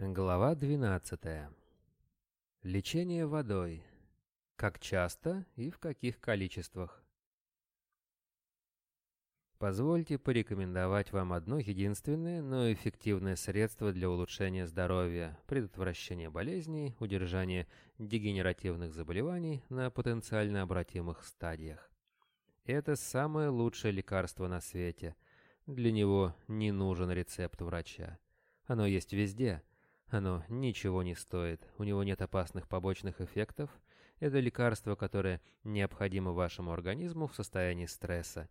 Глава 12. Лечение водой. Как часто и в каких количествах? Позвольте порекомендовать вам одно единственное, но эффективное средство для улучшения здоровья, предотвращения болезней, удержания дегенеративных заболеваний на потенциально обратимых стадиях. Это самое лучшее лекарство на свете. Для него не нужен рецепт врача. Оно есть везде – оно ничего не стоит, у него нет опасных побочных эффектов. Это лекарство, которое необходимо вашему организму в состоянии стресса.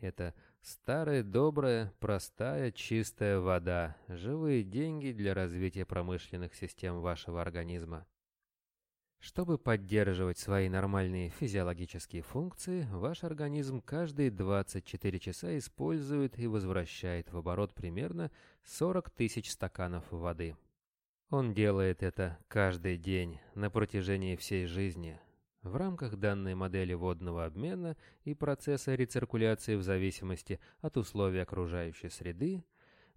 Это старая, добрая, простая, чистая вода, живые деньги для развития промышленных систем вашего организма. Чтобы поддерживать свои нормальные физиологические функции, ваш организм каждые 24 часа использует и возвращает в оборот примерно 40 тысяч стаканов воды. Он делает это каждый день на протяжении всей жизни. В рамках данной модели водного обмена и процесса рециркуляции в зависимости от условий окружающей среды,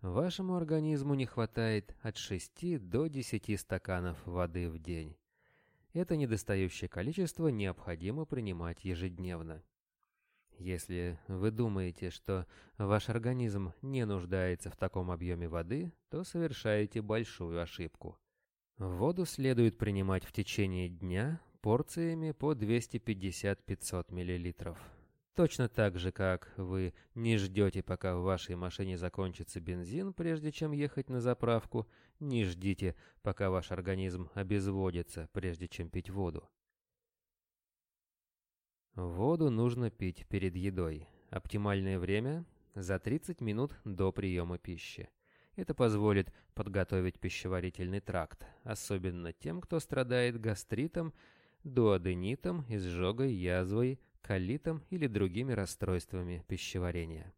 вашему организму не хватает от 6 до 10 стаканов воды в день. Это недостающее количество необходимо принимать ежедневно. Если вы думаете, что ваш организм не нуждается в таком объеме воды, то совершаете большую ошибку. Воду следует принимать в течение дня порциями по 250-500 мл. Точно так же, как вы не ждете, пока в вашей машине закончится бензин, прежде чем ехать на заправку, не ждите, пока ваш организм обезводится, прежде чем пить воду. Воду нужно пить перед едой. Оптимальное время – за 30 минут до приема пищи. Это позволит подготовить пищеварительный тракт, особенно тем, кто страдает гастритом, дуоденитом, изжогой, язвой, колитом или другими расстройствами пищеварения.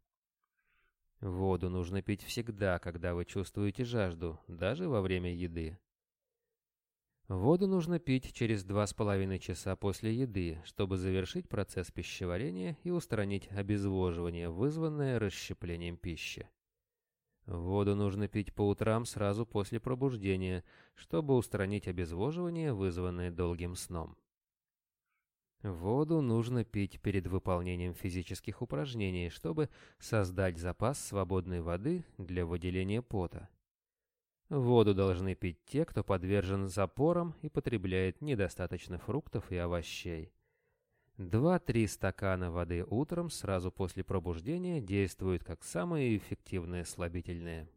Воду нужно пить всегда, когда вы чувствуете жажду, даже во время еды. Воду нужно пить через 2,5 часа после еды, чтобы завершить процесс пищеварения и устранить обезвоживание, вызванное расщеплением пищи. Воду нужно пить по утрам сразу после пробуждения, чтобы устранить обезвоживание, вызванное долгим сном. Воду нужно пить перед выполнением физических упражнений, чтобы создать запас свободной воды для выделения пота. Воду должны пить те, кто подвержен запорам и потребляет недостаточно фруктов и овощей. 2-3 стакана воды утром сразу после пробуждения действуют как самые эффективные слабительные.